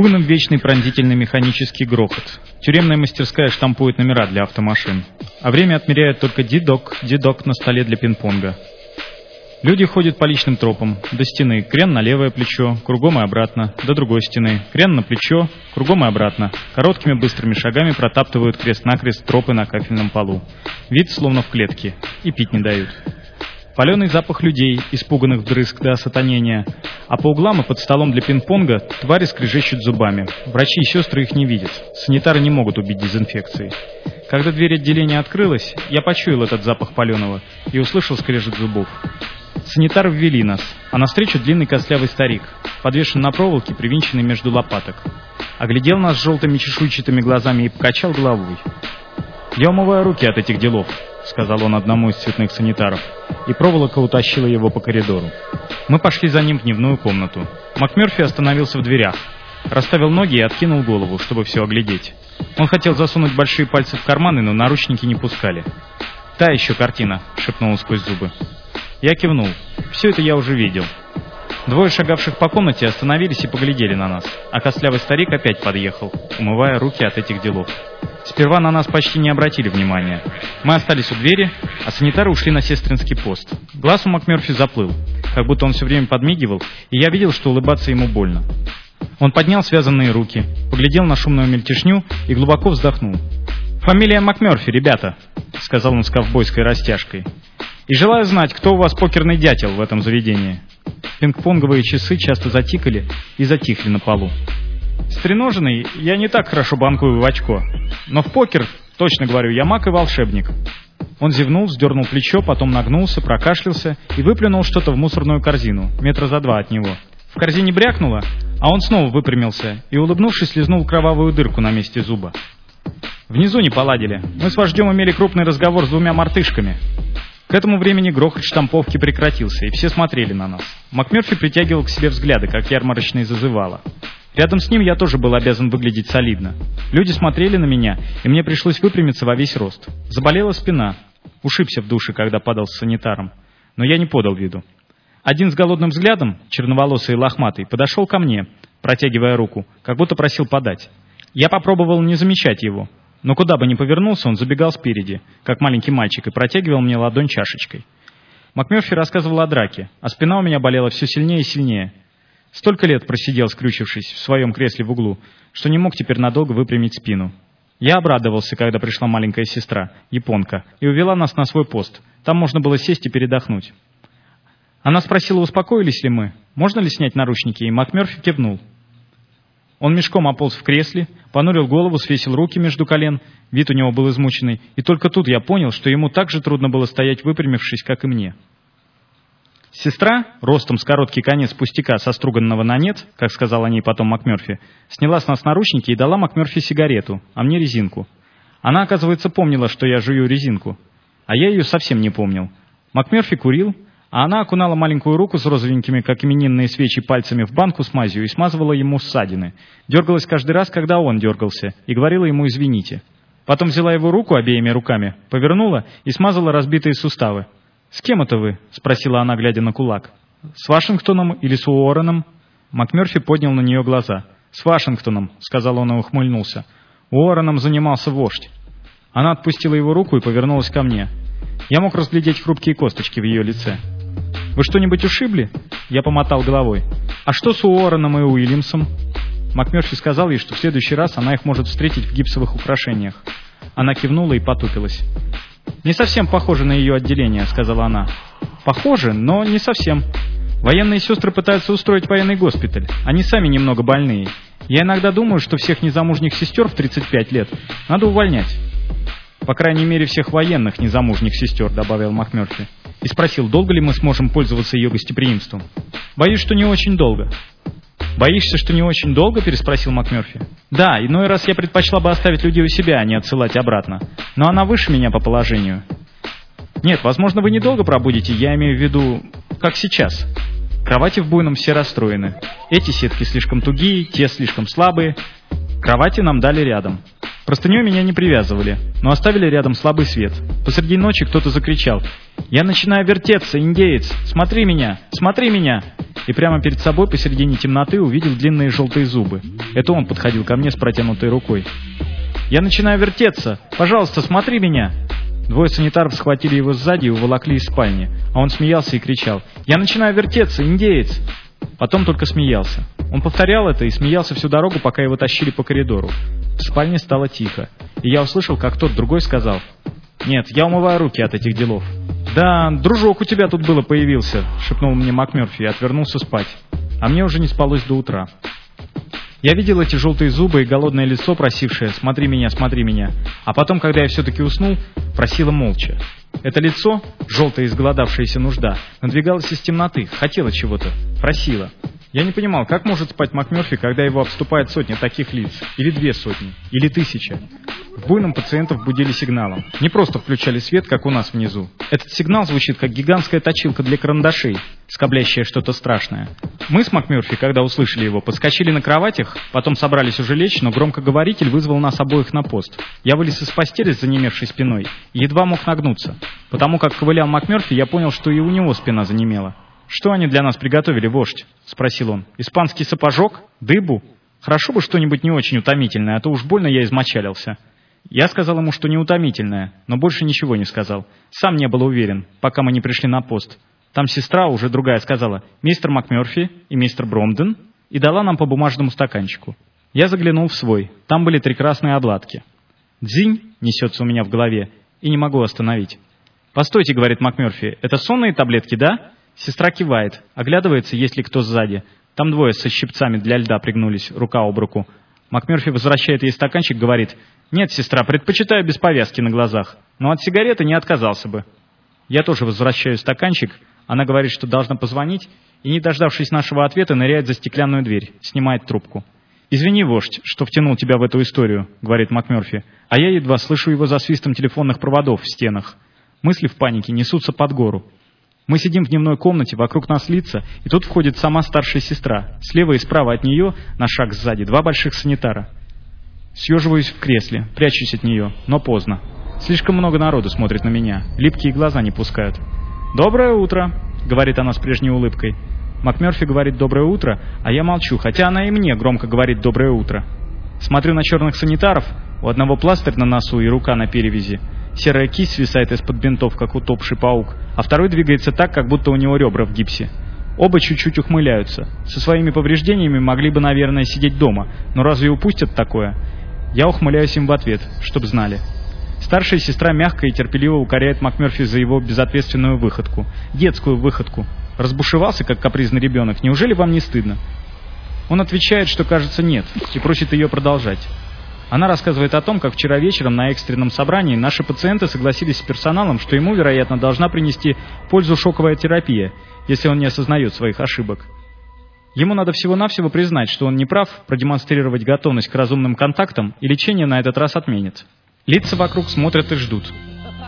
буйном вечный пронзительный механический грохот. Тюремная мастерская штампует номера для автомашин. А время отмеряет только дидок, дидок на столе для пинг-понга. Люди ходят по личным тропам. До стены. Крен на левое плечо, кругом и обратно. До другой стены. Крен на плечо, кругом и обратно. Короткими быстрыми шагами протаптывают крест-накрест тропы на кафельном полу. Вид словно в клетке. И пить не дают. Паленый запах людей, испуганных вдрызг до осатанения. А по углам и под столом для пинг-понга твари скрежещут зубами. Врачи и сестры их не видят. Санитары не могут убить дезинфекцией. Когда дверь отделения открылась, я почуял этот запах паленого и услышал скрежет зубов. Санитары ввели нас, а навстречу длинный костлявый старик, подвешен на проволоке, привинченный между лопаток. Оглядел нас желтыми чешуйчатыми глазами и покачал головой. «Я умываю руки от этих делов», — сказал он одному из цветных санитаров, и проволока утащила его по коридору. Мы пошли за ним в дневную комнату. МакМерфи остановился в дверях, расставил ноги и откинул голову, чтобы все оглядеть. Он хотел засунуть большие пальцы в карманы, но наручники не пускали. «Та еще картина», — шепнул он сквозь зубы. Я кивнул. Все это я уже видел. Двое шагавших по комнате остановились и поглядели на нас, а костлявый старик опять подъехал, умывая руки от этих делов. Сперва на нас почти не обратили внимания. Мы остались у двери, а санитары ушли на сестринский пост. Глаз у МакМерфи заплыл, как будто он все время подмигивал, и я видел, что улыбаться ему больно. Он поднял связанные руки, поглядел на шумную мельтешню и глубоко вздохнул. «Фамилия МакМерфи, ребята», — сказал он с ковбойской растяжкой. И желаю знать, кто у вас покерный дятел в этом заведении. Пинг-понговые часы часто затикали и затихли на полу. Стреноженный я не так хорошо банкую в очко. Но в покер, точно говорю, я маг и волшебник. Он зевнул, сдернул плечо, потом нагнулся, прокашлялся и выплюнул что-то в мусорную корзину, метра за два от него. В корзине брякнуло, а он снова выпрямился и, улыбнувшись, слезнул кровавую дырку на месте зуба. Внизу не поладили. Мы с вождем имели крупный разговор с двумя мартышками. К этому времени грохот штамповки прекратился, и все смотрели на нас. МакМерфи притягивал к себе взгляды, как ярмарочные зазывало. Рядом с ним я тоже был обязан выглядеть солидно. Люди смотрели на меня, и мне пришлось выпрямиться во весь рост. Заболела спина. Ушибся в душе, когда падал с санитаром. Но я не подал виду. Один с голодным взглядом, черноволосый и лохматый, подошел ко мне, протягивая руку, как будто просил подать. Я попробовал не замечать его, но куда бы ни повернулся, он забегал спереди, как маленький мальчик, и протягивал мне ладонь чашечкой. МакМерфи рассказывал о драке, а спина у меня болела все сильнее и сильнее. Столько лет просидел, скрючившись в своем кресле в углу, что не мог теперь надолго выпрямить спину. Я обрадовался, когда пришла маленькая сестра, японка, и увела нас на свой пост. Там можно было сесть и передохнуть. Она спросила, успокоились ли мы, можно ли снять наручники, и МакМерфи кивнул. Он мешком ополз в кресле, понурил голову, свесил руки между колен, вид у него был измученный, и только тут я понял, что ему так же трудно было стоять выпрямившись, как и мне. Сестра, ростом с короткий конец пустяка, соструганного на нет, как сказал о ней потом МакМерфи, сняла с нас наручники и дала МакМерфи сигарету, а мне резинку. Она, оказывается, помнила, что я жую резинку, а я ее совсем не помнил. МакМерфи курил, а она окунала маленькую руку с розовенькими, как именинные свечи, пальцами в банку с мазью и смазывала ему ссадины. Дергалась каждый раз, когда он дергался, и говорила ему «извините». Потом взяла его руку обеими руками, повернула и смазала разбитые суставы. «С кем это вы?» — спросила она, глядя на кулак. «С Вашингтоном или с Уорреном?» МакМерфи поднял на нее глаза. «С Вашингтоном», — сказал он и ухмыльнулся. Уорреном занимался вождь. Она отпустила его руку и повернулась ко мне. Я мог разглядеть хрупкие косточки в ее лице. Вы что-нибудь ушибли?» Я помотал головой. «А что с Уорреном и Уильямсом?» МакМерфи сказал ей, что в следующий раз она их может встретить в гипсовых украшениях. Она кивнула и потупилась. «Не совсем похоже на ее отделение», — сказала она. «Похоже, но не совсем. Военные сестры пытаются устроить военный госпиталь. Они сами немного больные. Я иногда думаю, что всех незамужних сестер в 35 лет надо увольнять». «По крайней мере, всех военных незамужних сестер», — добавил МакМерфи и спросил, долго ли мы сможем пользоваться ее гостеприимством. «Боюсь, что не очень долго». «Боишься, что не очень долго?» – переспросил МакМерфи. «Да, иной раз я предпочла бы оставить людей у себя, а не отсылать обратно. Но она выше меня по положению». «Нет, возможно, вы недолго пробудете, я имею в виду, как сейчас». Кровати в буйном все расстроены. Эти сетки слишком тугие, те слишком слабые. Кровати нам дали рядом. Простыней меня не привязывали, но оставили рядом слабый свет. Посреди ночи кто-то закричал. «Я начинаю вертеться, индеец! Смотри меня! Смотри меня!» и прямо перед собой посередине темноты увидел длинные желтые зубы. Это он подходил ко мне с протянутой рукой. «Я начинаю вертеться! Пожалуйста, смотри меня!» Двое санитаров схватили его сзади и уволокли из спальни, а он смеялся и кричал «Я начинаю вертеться, индеец!» Потом только смеялся. Он повторял это и смеялся всю дорогу, пока его тащили по коридору. В спальне стало тихо, и я услышал, как тот другой сказал «Нет, я умываю руки от этих делов». «Да, дружок у тебя тут было появился», — шепнул мне МакМерфи и отвернулся спать. А мне уже не спалось до утра. Я видел эти желтые зубы и голодное лицо, просившее «смотри меня, смотри меня». А потом, когда я все-таки уснул, просила молча. Это лицо, желтая изголодавшаяся нужда, надвигалось из темноты, хотела чего-то, просила. Я не понимал, как может спать МакМерфи, когда его обступает сотня таких лиц, или две сотни, или тысяча. В буйном пациентов будили сигналом. Не просто включали свет, как у нас внизу. Этот сигнал звучит, как гигантская точилка для карандашей, скоблящая что-то страшное. Мы с МакМерфи, когда услышали его, подскочили на кроватях, потом собрались уже лечь, но громкоговоритель вызвал нас обоих на пост. Я вылез из постели с занемевшей спиной и едва мог нагнуться. Потому как ковылял МакМерфи, я понял, что и у него спина занемела. «Что они для нас приготовили, вождь?» — спросил он. «Испанский сапожок? Дыбу? Хорошо бы что-нибудь не очень утомительное, а то уж больно я измочалился». Я сказал ему, что неутомительное, но больше ничего не сказал. Сам не был уверен, пока мы не пришли на пост. Там сестра, уже другая, сказала «Мистер МакМерфи и мистер Бромден» и дала нам по бумажному стаканчику. Я заглянул в свой. Там были три красные обладки. «Дзинь» несется у меня в голове, и не могу остановить. «Постойте», — говорит МакМерфи, — «это сонные таблетки, да?» Сестра кивает, оглядывается, есть ли кто сзади. Там двое со щипцами для льда пригнулись, рука об руку. МакМерфи возвращает ей стаканчик, говорит, «Нет, сестра, предпочитаю без повязки на глазах, но от сигареты не отказался бы». Я тоже возвращаю стаканчик, она говорит, что должна позвонить, и, не дождавшись нашего ответа, ныряет за стеклянную дверь, снимает трубку. «Извини, вождь, что втянул тебя в эту историю», — говорит МакМерфи, а я едва слышу его за свистом телефонных проводов в стенах. Мысли в панике несутся под гору. Мы сидим в дневной комнате, вокруг нас лица, и тут входит сама старшая сестра. Слева и справа от нее, на шаг сзади, два больших санитара. Съеживаюсь в кресле, прячусь от нее, но поздно. Слишком много народу смотрит на меня, липкие глаза не пускают. «Доброе утро», — говорит она с прежней улыбкой. МакМерфи говорит «доброе утро», а я молчу, хотя она и мне громко говорит «доброе утро». Смотрю на черных санитаров, у одного пластырь на носу и рука на перевязи. Серая кисть свисает из-под бинтов, как утопший паук, а второй двигается так, как будто у него ребра в гипсе. Оба чуть-чуть ухмыляются. Со своими повреждениями могли бы, наверное, сидеть дома, но разве упустят такое? Я ухмыляюсь им в ответ, чтоб знали. Старшая сестра мягко и терпеливо укоряет МакМерфи за его безответственную выходку. Детскую выходку. Разбушевался, как капризный ребенок. Неужели вам не стыдно? Он отвечает, что кажется нет, и просит ее продолжать. Она рассказывает о том, как вчера вечером на экстренном собрании наши пациенты согласились с персоналом, что ему, вероятно, должна принести пользу шоковая терапия, если он не осознает своих ошибок. Ему надо всего-навсего признать, что он не прав, продемонстрировать готовность к разумным контактам, и лечение на этот раз отменит. Лица вокруг смотрят и ждут.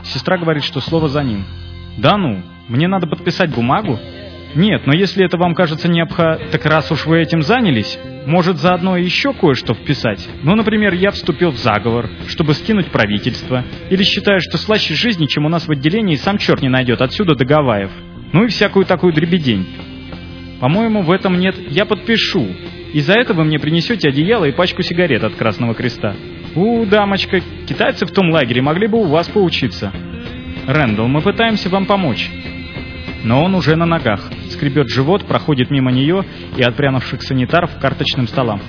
Сестра говорит, что слово за ним. «Да ну, мне надо подписать бумагу?» «Нет, но если это вам кажется необходимо, так раз уж вы этим занялись, может заодно еще кое-что вписать? Ну, например, я вступил в заговор, чтобы скинуть правительство, или считаю, что слаще жизни, чем у нас в отделении, сам черт не найдет отсюда до Гавайев. Ну и всякую такую дребедень. По-моему, в этом нет «я подпишу», и за это вы мне принесете одеяло и пачку сигарет от Красного Креста. У, дамочка, китайцы в том лагере могли бы у вас поучиться. Рэндалл, мы пытаемся вам помочь. Но он уже на ногах, скребет живот, проходит мимо нее и отпрянувших санитаров к карточным столам.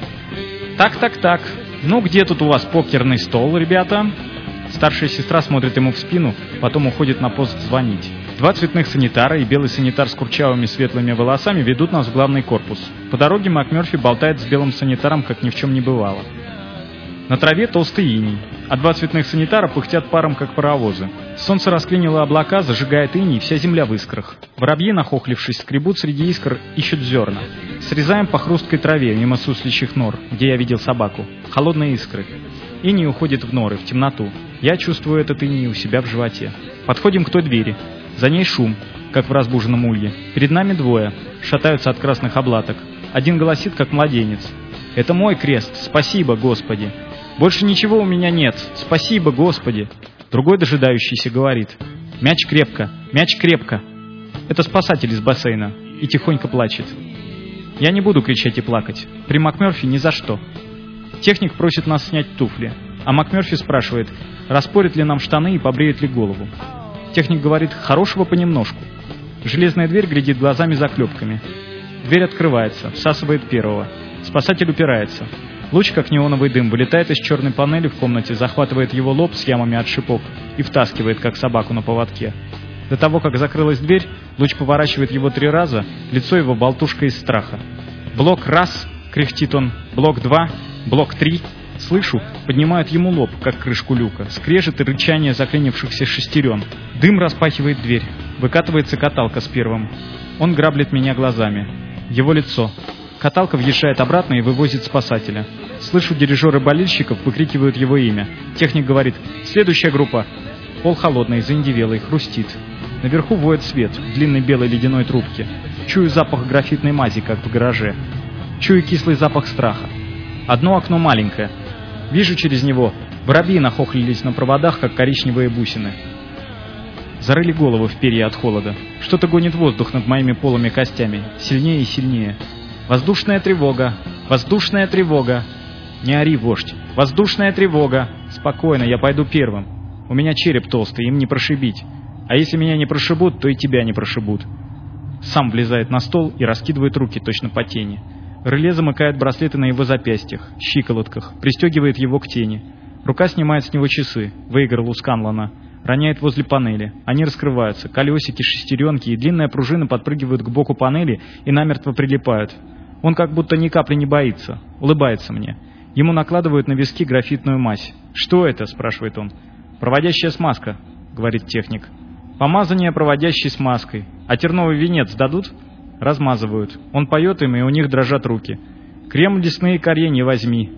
«Так-так-так, ну где тут у вас покерный стол, ребята?» Старшая сестра смотрит ему в спину, потом уходит на пост звонить. Два цветных санитара и белый санитар с курчавыми светлыми волосами ведут нас в главный корпус. По дороге МакМерфи болтает с белым санитаром, как ни в чем не бывало. На траве толстый иней, а два цветных санитара пыхтят паром, как паровозы. Солнце расклинило облака, зажигает иней, вся земля в искрах. Воробьи, нахохлившись, скребут среди искр, ищут зерна. Срезаем по хрусткой траве, мимо сусличьих нор, где я видел собаку. Холодные искры. Иней уходит в норы, в темноту. Я чувствую этот иней у себя в животе. Подходим к той двери. За ней шум, как в разбуженном улье. Перед нами двое, шатаются от красных облаток. Один голосит, как младенец. «Это мой крест! Спасибо, Господи!» Больше ничего у меня нет. Спасибо, Господи. Другой дожидающийся говорит. Мяч крепко, мяч крепко. Это спасатель из бассейна. И тихонько плачет. Я не буду кричать и плакать. При МакМёрфи ни за что. Техник просит нас снять туфли, а МакМёрфи спрашивает, распорит ли нам штаны и побреет ли голову. Техник говорит, хорошего понемножку. Железная дверь глядит глазами заклепками. Дверь открывается, всасывает первого. Спасатель упирается. Луч, как неоновый дым, вылетает из черной панели в комнате, захватывает его лоб с ямами от шипов и втаскивает, как собаку на поводке. До того, как закрылась дверь, луч поворачивает его три раза, лицо его болтушка из страха. «Блок раз!» — кряхтит он. «Блок два!» «Блок три!» Слышу, поднимают ему лоб, как крышку люка. Скрежет и рычание заклинившихся шестерен. Дым распахивает дверь. Выкатывается каталка с первым. Он граблет меня глазами. Его лицо. Каталка въезжает обратно и вывозит спасателя. Слышу, дирижеры болельщиков выкрикивают его имя. Техник говорит «Следующая группа». Пол холодный, заиндевелый, хрустит. Наверху воет свет в длинной белой ледяной трубке. Чую запах графитной мази, как в гараже. Чую кислый запах страха. Одно окно маленькое. Вижу через него. Воробьи нахохлились на проводах, как коричневые бусины. Зарыли головы в перья от холода. Что-то гонит воздух над моими полыми костями. Сильнее и сильнее. Воздушная тревога! Воздушная тревога! Не ори, вождь! Воздушная тревога! Спокойно, я пойду первым. У меня череп толстый, им не прошибить. А если меня не прошибут, то и тебя не прошибут. Сам влезает на стол и раскидывает руки точно по тени. Реле замыкает браслеты на его запястьях, щиколотках, пристегивает его к тени. Рука снимает с него часы, выиграл у Сканлана. Роняет возле панели. Они раскрываются. Колесики, шестеренки и длинная пружина подпрыгивают к боку панели и намертво прилипают. Он как будто ни капли не боится. Улыбается мне. Ему накладывают на виски графитную мазь. «Что это?» – спрашивает он. «Проводящая смазка», – говорит техник. «Помазание проводящей смазкой. А терновый венец дадут?» Размазывают. Он поет им, и у них дрожат руки. «Крем лесные коренья возьми».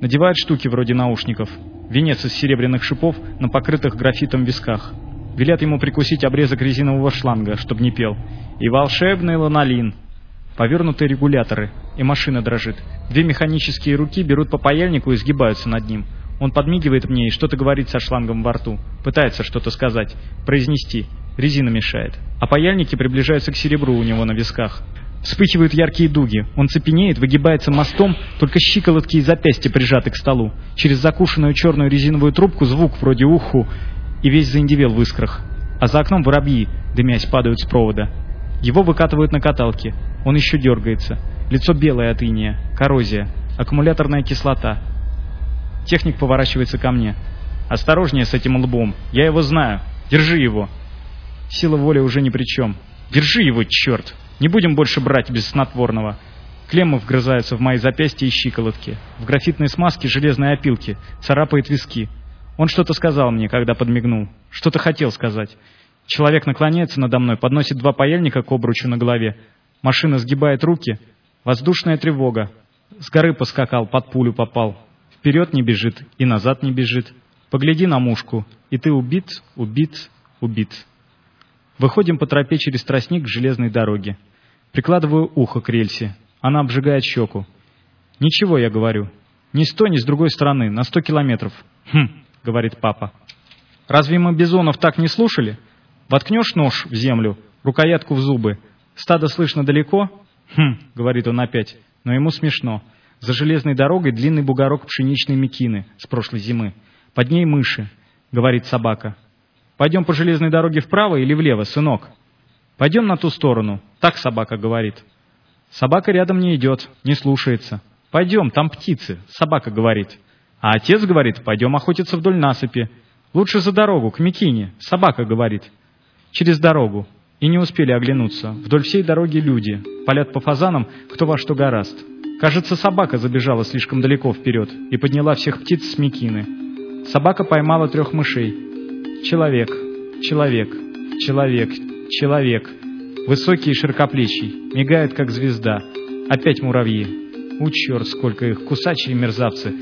Надевают штуки вроде наушников. Венец из серебряных шипов на покрытых графитом висках. Велят ему прикусить обрезок резинового шланга, чтобы не пел. И волшебный ланолин. Повернутые регуляторы, и машина дрожит. Две механические руки берут по паяльнику и сгибаются над ним. Он подмигивает мне и что-то говорит со шлангом во рту. Пытается что-то сказать, произнести. Резина мешает. А паяльники приближаются к серебру у него на висках. Вспыхивают яркие дуги. Он цепенеет, выгибается мостом, только щиколотки и запястья прижаты к столу. Через закушенную черную резиновую трубку звук вроде уху, и весь заиндевел в искрах. А за окном воробьи, дымясь, падают с провода. Его выкатывают на каталке. Он еще дергается. Лицо белое от иния, коррозия, аккумуляторная кислота. Техник поворачивается ко мне. «Осторожнее с этим лбом. Я его знаю. Держи его». Сила воли уже ни при чем. «Держи его, черт! Не будем больше брать без снотворного». Клеммы вгрызаются в мои запястья и щиколотки. В графитной смазке железные опилки. Царапает виски. Он что-то сказал мне, когда подмигнул. Что-то хотел сказать. Человек наклоняется надо мной, подносит два паяльника к обручу на голове. Машина сгибает руки. Воздушная тревога. С горы поскакал, под пулю попал. Вперед не бежит и назад не бежит. Погляди на мушку, и ты убит, убит, убит. Выходим по тропе через тростник к железной дороге. Прикладываю ухо к рельсе. Она обжигает щеку. «Ничего», — я говорю. «Ни с той, ни с другой стороны, на сто километров». «Хм», — говорит папа. «Разве мы бизонов так не слушали? Воткнешь нож в землю, рукоятку в зубы. Стадо слышно далеко? Хм, говорит он опять, но ему смешно. За железной дорогой длинный бугорок пшеничной мекины с прошлой зимы. Под ней мыши, говорит собака. Пойдем по железной дороге вправо или влево, сынок? Пойдем на ту сторону, так собака говорит. Собака рядом не идет, не слушается. Пойдем, там птицы, собака говорит. А отец говорит, пойдем охотиться вдоль насыпи. Лучше за дорогу, к Микине, собака говорит через дорогу, и не успели оглянуться. Вдоль всей дороги люди, палят по фазанам, кто во что гораст. Кажется, собака забежала слишком далеко вперед и подняла всех птиц с мекины. Собака поймала трех мышей. Человек, человек, человек, человек. Высокий и широкоплечий, мигает, как звезда. Опять муравьи. У черт, сколько их, кусачие мерзавцы.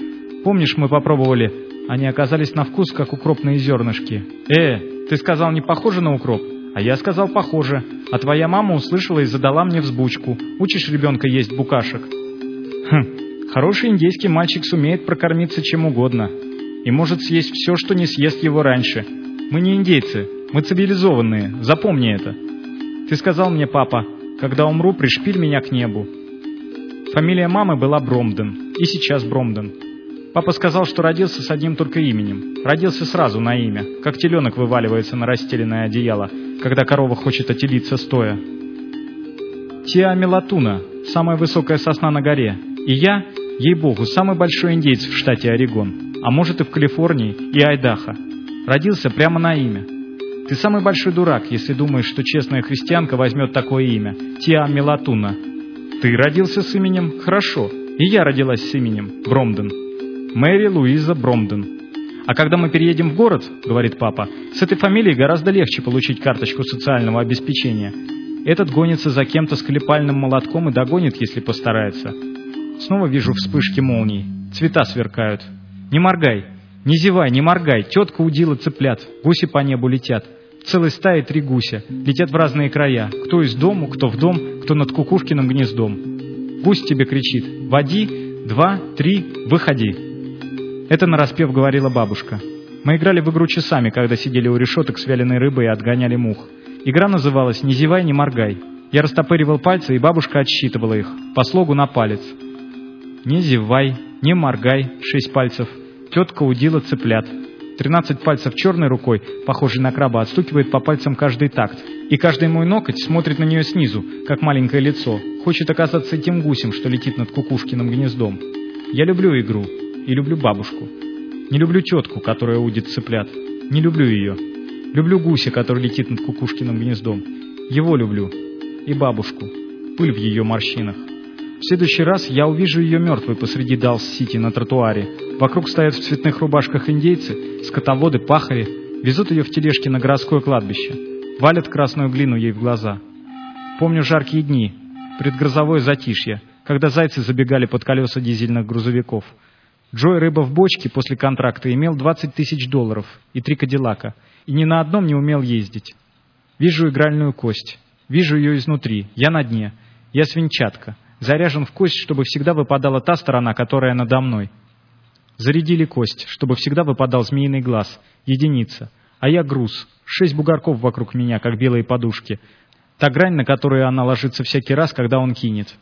Помнишь, мы попробовали? Они оказались на вкус, как укропные зернышки. Э, ты сказал, не похоже на укроп? А я сказал, похоже. А твоя мама услышала и задала мне взбучку. Учишь ребенка есть букашек? Хм, хороший индейский мальчик сумеет прокормиться чем угодно. И может съесть все, что не съест его раньше. Мы не индейцы, мы цивилизованные, запомни это. Ты сказал мне, папа, когда умру, пришпиль меня к небу. Фамилия мамы была Бромден, и сейчас Бромден. Папа сказал, что родился с одним только именем. Родился сразу на имя, как теленок вываливается на расстеленное одеяло, когда корова хочет отелиться стоя. Тиамелатуна, самая высокая сосна на горе. И я, ей-богу, самый большой индейец в штате Орегон, а может и в Калифорнии и Айдахо. Родился прямо на имя. Ты самый большой дурак, если думаешь, что честная христианка возьмет такое имя. Тиамелатуна. Ты родился с именем? Хорошо. И я родилась с именем. Бромден. Мэри Луиза Бромден. А когда мы переедем в город, говорит папа, с этой фамилией гораздо легче получить карточку социального обеспечения. Этот гонится за кем-то с клепальным молотком и догонит, если постарается. Снова вижу вспышки молний. Цвета сверкают. Не моргай. Не зевай, не моргай. Тетка удила цыплят. Гуси по небу летят. Целой стаи три гуся. Летят в разные края. Кто из дому, кто в дом, кто над кукушкиным гнездом. Гусь тебе кричит. Води, два, три, выходи. Это нараспев говорила бабушка. Мы играли в игру часами, когда сидели у решеток с вяленой рыбой и отгоняли мух. Игра называлась «Не зевай, не моргай». Я растопыривал пальцы, и бабушка отсчитывала их, по слогу на палец. «Не зевай, не моргай» — шесть пальцев. Тетка удила цыплят. Тринадцать пальцев черной рукой, похожей на краба, отстукивает по пальцам каждый такт. И каждый мой ноготь смотрит на нее снизу, как маленькое лицо. Хочет оказаться тем гусем, что летит над кукушкиным гнездом. Я люблю игру и люблю бабушку. Не люблю тетку, которая удит цыплят. Не люблю ее. Люблю гуся, который летит над кукушкиным гнездом. Его люблю. И бабушку. Пыль в ее морщинах. В следующий раз я увижу ее мертвой посреди Далс-Сити на тротуаре. Вокруг стоят в цветных рубашках индейцы, скотоводы, пахари. Везут ее в тележке на городское кладбище. Валят красную глину ей в глаза. Помню жаркие дни, предгрозовое затишье, когда зайцы забегали под колеса дизельных грузовиков. Джой Рыба в бочке после контракта имел 20 тысяч долларов и три кадиллака, и ни на одном не умел ездить. Вижу игральную кость. Вижу ее изнутри. Я на дне. Я свинчатка. Заряжен в кость, чтобы всегда выпадала та сторона, которая надо мной. Зарядили кость, чтобы всегда выпадал змеиный глаз. Единица. А я груз. Шесть бугорков вокруг меня, как белые подушки. Та грань, на которую она ложится всякий раз, когда он кинет.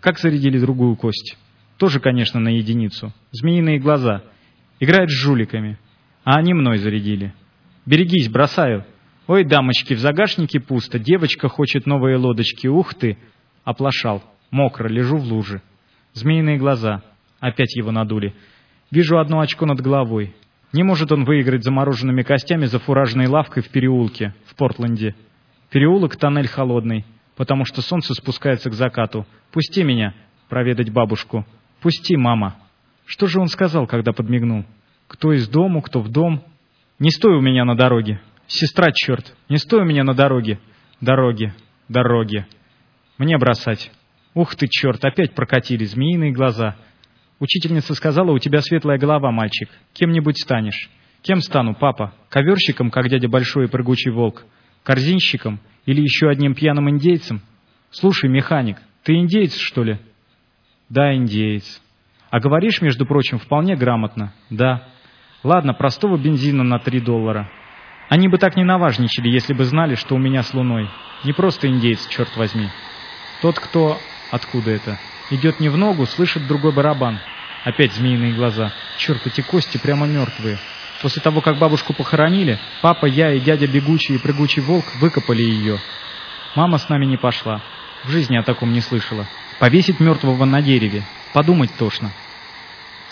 Как зарядили другую кость? Тоже, конечно, на единицу. Змеиные глаза. Играет с жуликами. А они мной зарядили. Берегись, бросаю. Ой, дамочки, в загашнике пусто. Девочка хочет новые лодочки. Ух ты! Оплошал. Мокро, лежу в луже. Змеиные глаза. Опять его надули. Вижу одно очко над головой. Не может он выиграть замороженными костями за фуражной лавкой в переулке, в Портленде. Переулок — тоннель холодный, потому что солнце спускается к закату. Пусти меня проведать бабушку. Пусти, мама. Что же он сказал, когда подмигнул? Кто из дому, кто в дом? Не стой у меня на дороге. Сестра, черт, не стой у меня на дороге. Дороги, дороги. Мне бросать. Ух ты, черт, опять прокатили змеиные глаза. Учительница сказала, у тебя светлая голова, мальчик. Кем-нибудь станешь. Кем стану, папа? Коверщиком, как дядя Большой и прыгучий волк? Корзинщиком? Или еще одним пьяным индейцем? Слушай, механик, ты индейец, что ли? Да, индейец. А говоришь, между прочим, вполне грамотно. Да. Ладно, простого бензина на три доллара. Они бы так не наважничали, если бы знали, что у меня с луной. Не просто индейец, черт возьми. Тот, кто... Откуда это? Идет не в ногу, слышит другой барабан. Опять змеиные глаза. Черт, эти кости прямо мертвые. После того, как бабушку похоронили, папа, я и дядя Бегучий и Прыгучий Волк выкопали ее. Мама с нами не пошла. В жизни о таком не слышала. Повесить мертвого на дереве. Подумать тошно.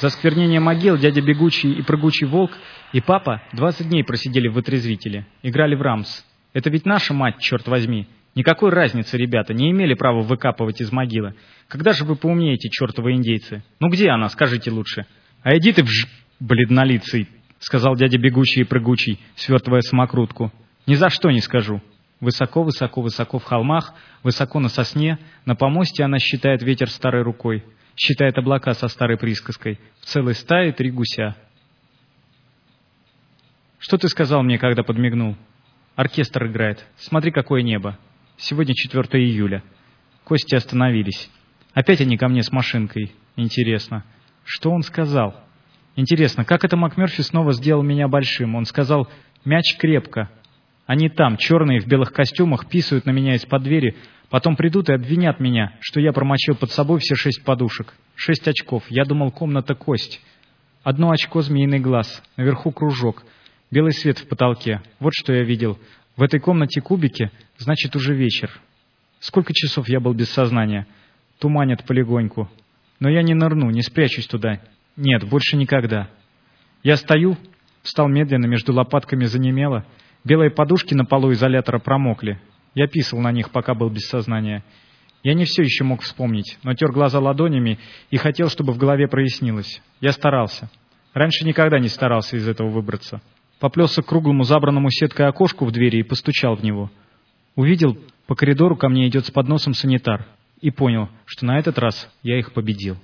За сквернение могил дядя Бегучий и Прыгучий Волк и папа 20 дней просидели в вытрезвителе. Играли в рамс. Это ведь наша мать, черт возьми. Никакой разницы, ребята, не имели права выкапывать из могилы. Когда же вы поумнеете, чертовы индейцы? Ну где она, скажите лучше? А иди ты в бледнолицый, сказал дядя бегучий и прыгучий, свертывая самокрутку. Ни за что не скажу. Высоко-высоко-высоко в холмах, высоко на сосне, на помосте она считает ветер старой рукой, считает облака со старой присказкой. В целой стае три гуся. Что ты сказал мне, когда подмигнул? Оркестр играет. Смотри, какое небо. Сегодня 4 июля. Кости остановились. Опять они ко мне с машинкой. Интересно. Что он сказал? Интересно, как это МакМерфи снова сделал меня большим? Он сказал «мяч крепко». Они там, черные, в белых костюмах, писают на меня из-под двери, потом придут и обвинят меня, что я промочил под собой все шесть подушек. Шесть очков. Я думал, комната кость. Одно очко — змеиный глаз, наверху кружок, белый свет в потолке. Вот что я видел. В этой комнате кубики, значит, уже вечер. Сколько часов я был без сознания? Туманят полегоньку. Но я не нырну, не спрячусь туда. Нет, больше никогда. Я стою, встал медленно, между лопатками занемело. Белые подушки на полу изолятора промокли. Я писал на них, пока был без сознания. Я не все еще мог вспомнить, но тер глаза ладонями и хотел, чтобы в голове прояснилось. Я старался. Раньше никогда не старался из этого выбраться. Поплелся к круглому забранному сеткой окошку в двери и постучал в него. Увидел, по коридору ко мне идет с подносом санитар. И понял, что на этот раз я их победил.